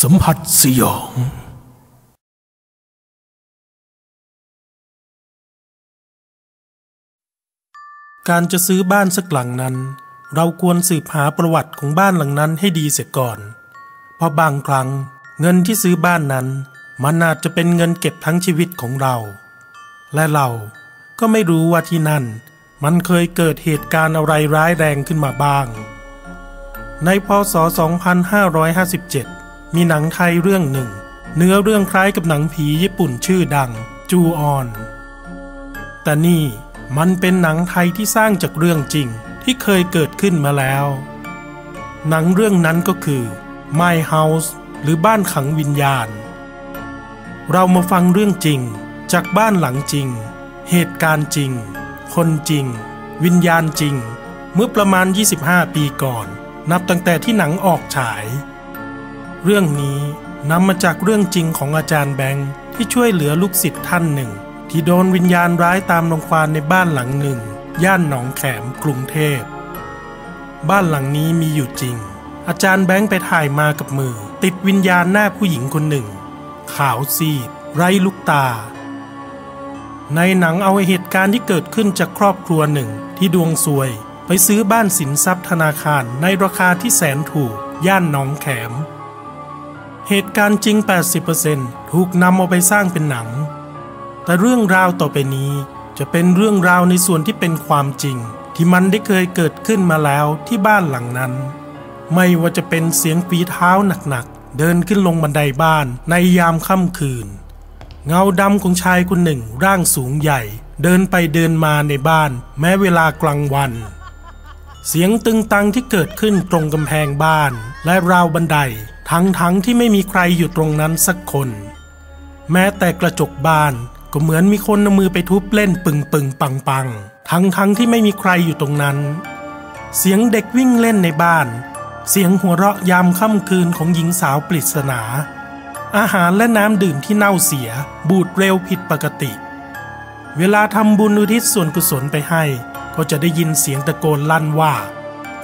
สัมผัสสยอง การจะซื้อบ้านสักหลังนั้น เราควรสืบหาประวัติของบ้านหลังนั้นให้ดีเสียก่อน เพราะบางครั้งเงินที่ซื้อบ้านนั้น มันอาจจะเป็นเงินเก็บทั้งชีวิตของเรา และเราก็ไม่รู้ว่าที่นั่น มันเคยเกิดเหตุการณ์อะไรร้ายแรงขึ้นมาบ้าง ในพศ 2557 มีหนังไทยเรื่องหนึ่ง เนื้อเรื่องคล้ายกับหนังผีญี่ปุ่นชื่อดัง จูออน แต่นี่มันเป็นหนังไทยที่สร้างจากเรื่องจริงที่เคยเกิดขึ้นมาแล้ว หนังเรื่องนั้นก็คือ My House หรือบ้านขังวิญญาณ เรามาฟังเรื่องจริง จากบ้านหลังจริง เหตุการณ์จริง คนจริง วิญญาณจริง เมื่อประมาณ 25 ปีก่อน นับตั้งแต่ที่หนังออกฉาย เรื่องนี้นำมาจากเรื่องจริงของอาจารย์แบงค์ที่ช่วยเหลือลูกศิษย์ท่านหนึ่ง ที่โดนวิญญาณร้ายตามลงควานในบ้านหลังหนึ่ง ย่านหนองแขมกรุงเทพ บ้านหลังนี้มีอยู่จริง อาจารย์แบงค์ไปถ่ายมากับมือ ติดวิญญาณหน้าผู้หญิงคนหนึ่ง ขาวซีด ไร้ลูกตา ในหนังเอาเหตุการณ์ที่เกิดขึ้นจากครอบครัวหนึ่งที่ดวงซวย ไปซื้อบ้านสินทรัพย์ธนาคารในราคาที่แสนถูก ย่านหนองแขม เหตุการณ์จริง 80%ถูกนำเอาไปสร้างเป็นหนัง แต่เรื่องราวต่อไปนี้จะเป็นเรื่องราวในส่วนที่เป็นความจริง ที่มันได้เคยเกิดขึ้นมาแล้วที่บ้านหลังนั้น ไม่ว่าจะเป็นเสียงฝีเท้าหนักๆ เดินขึ้นลงบันไดบ้านในยามค่ำคืน เงาดำของชายคนหนึ่งร่างสูงใหญ่ เดินไปเดินมาในบ้าน แม้เวลากลางวัน เสียงตึงตังที่เกิดขึ้นตรงกำแพงบ้านและราวบันได ทั้งทั้งที่ไม่มีใครอยู่ตรงนั้นสักคน แม้แต่กระจกบ้านก็เหมือนมีคนเอามือไปทุบเล่นปึงปึงปังปังทั้งทั้งที่ไม่มีใครอยู่ตรงนั้น เสียงเด็กวิ่งเล่นในบ้าน เสียงหัวเราะยามค่ำคืนของหญิงสาวปริศนา อาหารและน้ำดื่มที่เน่าเสีย บูดเร็วผิดปกติ เวลาทำบุญอุทิศส่วนกุศลไปให้ ก็จะได้ยินเสียงตะโกนลั่นว่า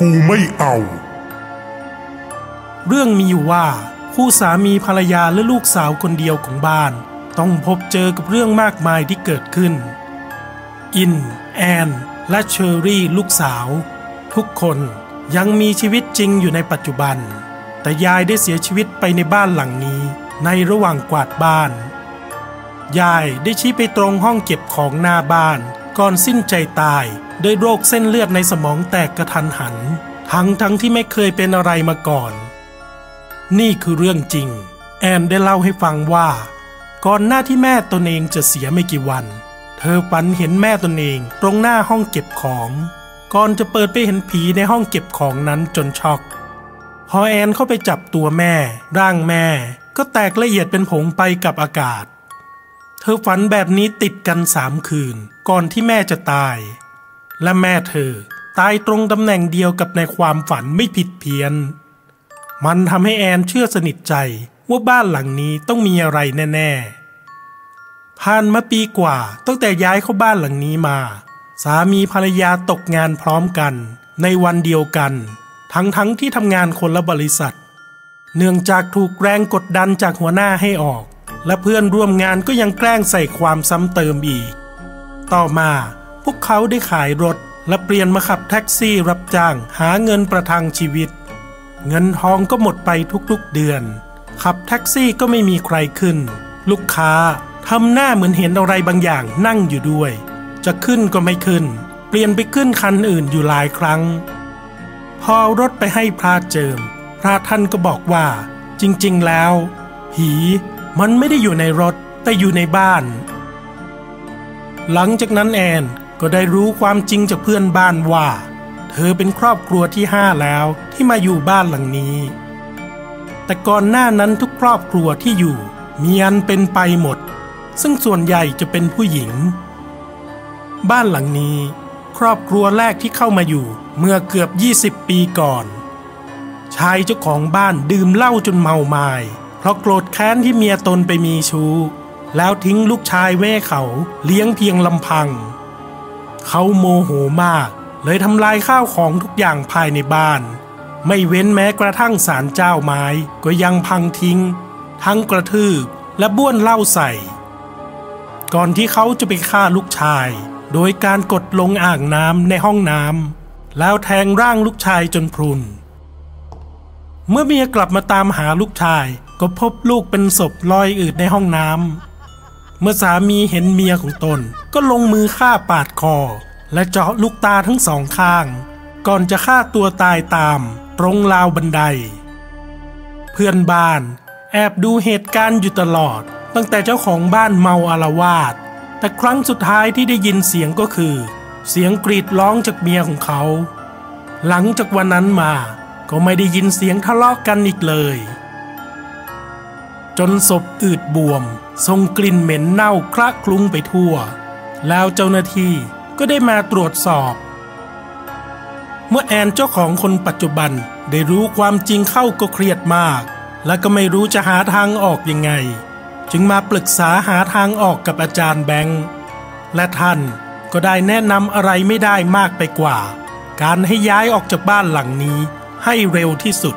กูไม่เอา เรื่องมีอยู่ว่าคู่สามีภรรยาและลูกสาวคนเดียวของบ้าน ต้องพบเจอกับเรื่องมากมายที่เกิดขึ้น อิน แอน และเชอรี่ลูกสาว ทุกคนยังมีชีวิตจริงอยู่ในปัจจุบัน แต่ยายได้เสียชีวิตไปในบ้านหลังนี้ ในระหว่างกวาดบ้าน ยายได้ชี้ไปตรงห้องเก็บของหน้าบ้าน ก่อนสิ้นใจตายด้วยโรคเส้นเลือดในสมองแตกกระทันหัน ทั้งทั้งที่ไม่เคยเป็นอะไรมาก่อน นี่คือเรื่องจริง แอนได้เล่าให้ฟังว่า ก่อนหน้าที่แม่ตนเองจะเสียไม่กี่วัน เธอฝันเห็นแม่ตนเองตรงหน้าห้องเก็บของ ก่อนจะเปิดไปเห็นผีในห้องเก็บของนั้นจนช็อก พอแอนเข้าไปจับตัวแม่ ร่างแม่ ก็แตกละเอียดเป็นผงไปกับอากาศ เธอฝันแบบนี้ติดกันสามคืน ก่อนที่แม่จะตาย และแม่เธอ ตายตรงตำแหน่งเดียวกับในความฝันไม่ผิดเพี้ยน มันทำให้แอนเชื่อสนิทใจว่าบ้านหลังนี้ต้องมีอะไรแน่ๆ ผ่านมาปีกว่าตั้งแต่ย้ายเข้าบ้านหลังนี้มา สามีภรรยาตกงานพร้อมกัน ในวันเดียวกัน ทั้งๆทที่ทำงานคนละบริษัท เนื่องจากถูกแรงกดดันจากหัวหน้าให้ออก และเพื่อนร่วมงานก็ยังแกล้งใส่ความซ้ำเติมอีก ต่อมาพวกเขาได้ขายรถและเปลี่ยนมาขับแท็กซี่รับจ้างหาเงินประทังชีวิต เงินทองก็หมดไปทุกๆเดือน ขับแท็กซี่ก็ไม่มีใครขึ้น ลูกค้าทำหน้าเหมือนเห็นอะไรบางอย่างนั่งอยู่ด้วย จะขึ้นก็ไม่ขึ้น เปลี่ยนไปขึ้นคันอื่นอยู่หลายครั้ง พอรถไปให้พระเจิม พระท่านก็บอกว่า จริงๆแล้ว ผีมันไม่ได้อยู่ในรถแต่อยู่ในบ้าน หลังจากนั้นแอนก็ได้รู้ความจริงจากเพื่อนบ้านว่า เธอเป็นครอบครัวที่ห้าแล้วที่มาอยู่บ้านหลังนี้ แต่ก่อนหน้านั้นทุกครอบครัวที่อยู่ มีอันเป็นไปหมด ซึ่งส่วนใหญ่จะเป็นผู้หญิง บ้านหลังนี้ ครอบครัวแรกที่เข้ามาอยู่เมื่อเกือบ 20 ปีก่อน ชายเจ้าของบ้านดื่มเหล้าจนเมาไมา้เพราะโกรธแค้นที่เมียตนไปมีชู้ แล้วทิ้งลูกชายแม่เขาเลี้ยงเพียงลำพัง เขาโมโหมาก เลยทำลายข้าวของทุกอย่างภายในบ้าน ไม่เว้นแม้กระทั่งสารเจ้าไม้ก็ยังพังทิ้ง ทั้งกระทืบและบ้วนเหล้าใส่ ก่อนที่เขาจะไปฆ่าลูกชาย โดยการกดลงอ่างน้ำในห้องน้ำแล้วแทงร่างลูกชายจนพรุน เมื่อเมียกลับมาตามหาลูกชายก็พบลูกเป็นศพลอยอืดในห้องน้ำเมื่อสามีเห็นเมียของตนก็ลงมือฆ่าปาดคอ และเจาะลูกตาทั้งสองข้าง ก่อนจะฆ่าตัวตายตามตรงราวบันได เพื่อนบ้านแอบดูเหตุการณ์อยู่ตลอด ตั้งแต่เจ้าของบ้านเมาอารวาสแต่ครั้งสุดท้ายที่ได้ยินเสียงก็คือ เสียงกรีดร้องจากเมียของเขา หลังจากวันนั้นมาก็ไม่ได้ยินเสียงทะเลาะกกันอีกเลย จนศพอืดบวมทรงกลิ่นเหม็นเน่าคละคลุ้งไปทั่ว แล้วเจ้าหน้าที่ ก็ได้มาตรวจสอบ เมื่อแอนเจ้าของคนปัจจุบันได้รู้ความจริงเข้าก็เครียดมาก และก็ไม่รู้จะหาทางออกยังไง จึงมาปรึกษาหาทางออกกับอาจารย์แบงค์และท่านก็ได้แนะนำอะไรไม่ได้มากไปกว่า การให้ย้ายออกจากบ้านหลังนี้ให้เร็วที่สุด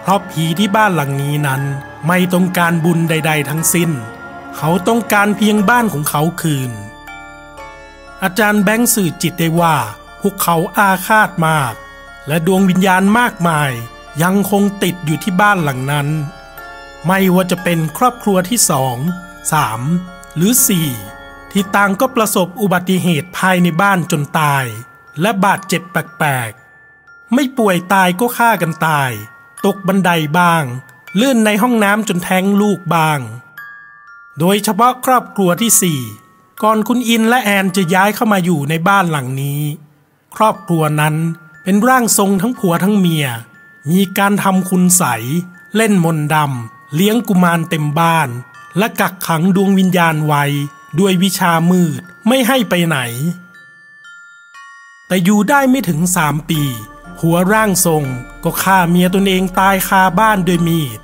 เพราะผีที่บ้านหลังนี้นั้นไม่ต้องการบุญใด ๆ ทั้งสิ้น เขาต้องการเพียงบ้านของเขาคืน อาจารย์แบงค์สื่อจิตได้ว่า พวกเขาอาฆาตมาก และดวงวิญญาณมากมาย ยังคงติดอยู่ที่บ้านหลังนั้น ไม่ว่าจะเป็นครอบครัวที่สองสามหรือสี่ที่ต่างก็ประสบอุบัติเหตุภายในบ้านจนตาย และบาดเจ็บแปลกๆ ไม่ป่วยตายก็ฆ่ากันตาย ตกบันไดบ้างลื่นในห้องน้ำจนแท้งลูกบ้าง โดยเฉพาะครอบครัวที่สี่ ก่อนคุณอินและแอนจะย้ายเข้ามาอยู่ในบ้านหลังนี้ ครอบครัวนั้นเป็นร่างทรงทั้งผัวทั้งเมีย มีการทำคุณใส เล่นมนต์ดำ เลี้ยงกุมารเต็มบ้าน และกักขังดวงวิญญาณไว้ ด้วยวิชามืดไม่ให้ไปไหน แต่อยู่ได้ไม่ถึงสามปี หัวร่างทรงก็ฆ่าเมียตนเองตายคาบ้านด้วยมีด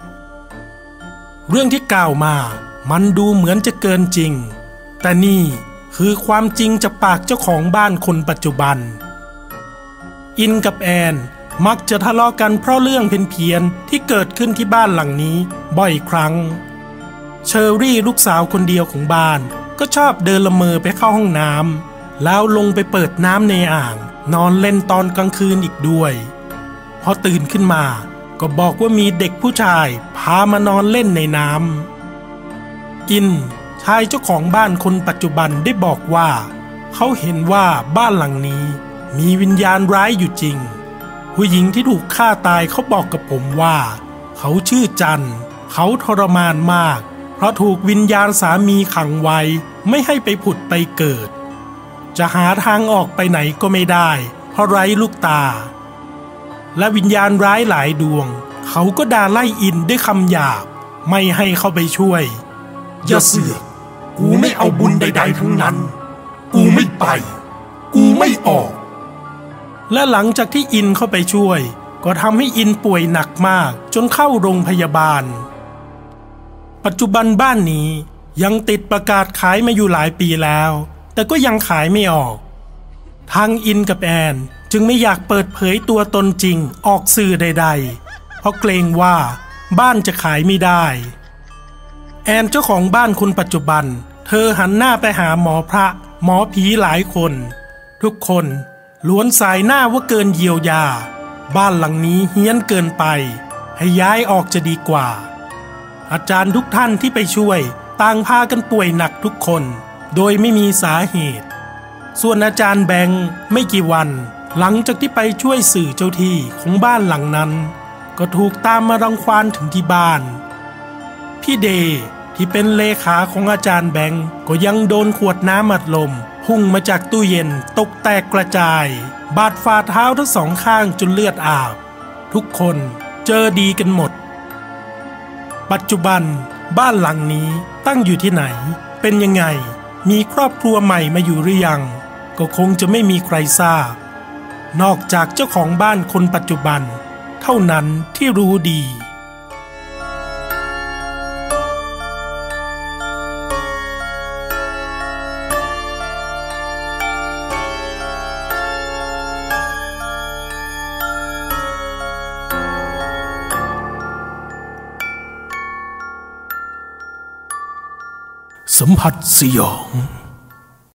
เรื่องที่กล่าวมา มันดูเหมือนจะเกินจริง แต่นี่คือความจริงจากปากเจ้าของบ้านคนปัจจุบัน อินกับแอนมักจะทะเลาะกันเพราะเรื่องเพี้ยนๆที่เกิดขึ้นที่บ้านหลังนี้บ่อยครั้ง เชอรี่ลูกสาวคนเดียวของบ้าน ก็ชอบเดินละเมอไปเข้าห้องน้ำแล้วลงไปเปิดน้ำในอ่าง นอนเล่นตอนกลางคืนอีกด้วยพอตื่นขึ้นมาก็บอกว่ามีเด็กผู้ชาย พามานอนเล่นในน้ำอิน ชายเจ้าของบ้านคนปัจจุบันได้บอกว่า เขาเห็นว่าบ้านหลังนี้มีวิญญาณร้ายอยู่จริง ผู้หญิงที่ถูกฆ่าตายเขาบอกกับผมว่า เขาชื่อจันเขาทรมานมาก เพราะถูกวิญญาณสามีขังไว้ไม่ให้ไปผุดไปเกิด จะหาทางออกไปไหนก็ไม่ได้ เพราะไร้ลูกตา และวิญญาณร้ายหลายดวง เขาก็ด่าไล่อินด้วยคำหยาบ ไม่ให้เข้าไปช่วยอย่าเสือก กูไม่เอาบุญใด ๆ ทั้งนั้น กูไม่ไป กูไม่ออก และหลังจากที่อินเข้าไปช่วย ก็ทำให้อินป่วยหนักมากจนเข้าโรงพยาบาล ปัจจุบันบ้านนี้ยังติดประกาศขายมาอยู่หลายปีแล้ว แต่ก็ยังขายไม่ออก ทางอินกับแอนจึงไม่อยากเปิดเผยตัวตนจริงออกสื่อใด ๆ เพราะเกรงว่าบ้านจะขายไม่ได้ แอนเจ้าของบ้านคนปัจจุบัน เธอหันหน้าไปหาหมอพระ หมอผีหลายคน ทุกคนล้วนสายหน้าว่าเกินเยียวยา บ้านหลังนี้เฮี้ยนเกินไป ให้ย้ายออกจะดีกว่า อาจารย์ทุกท่านที่ไปช่วย ต่างพากันป่วยหนักทุกคน โดยไม่มีสาเหตุ ส่วนอาจารย์แบงค์ไม่กี่วัน หลังจากที่ไปช่วยสื่อเจ้าที่ของบ้านหลังนั้น ก็ถูกตามมารังควานถึงที่บ้าน พี่เดย์ที่เป็นเลขาของอาจารย์แบงก์ก็ยังโดนขวดน้ำอัดลม พุ่งมาจากตู้เย็นตกแตกกระจาย บาดฝ่าเท้าทั้งสองข้างจนเลือดอาบ ทุกคนเจอดีกันหมด ปัจจุบันบ้านหลังนี้ตั้งอยู่ที่ไหน เป็นยังไง มีครอบครัวใหม่มาอยู่หรือยัง ก็คงจะไม่มีใครทราบ นอกจากเจ้าของบ้านคนปัจจุบัน เท่านั้นที่รู้ดี สัมผัสสยอง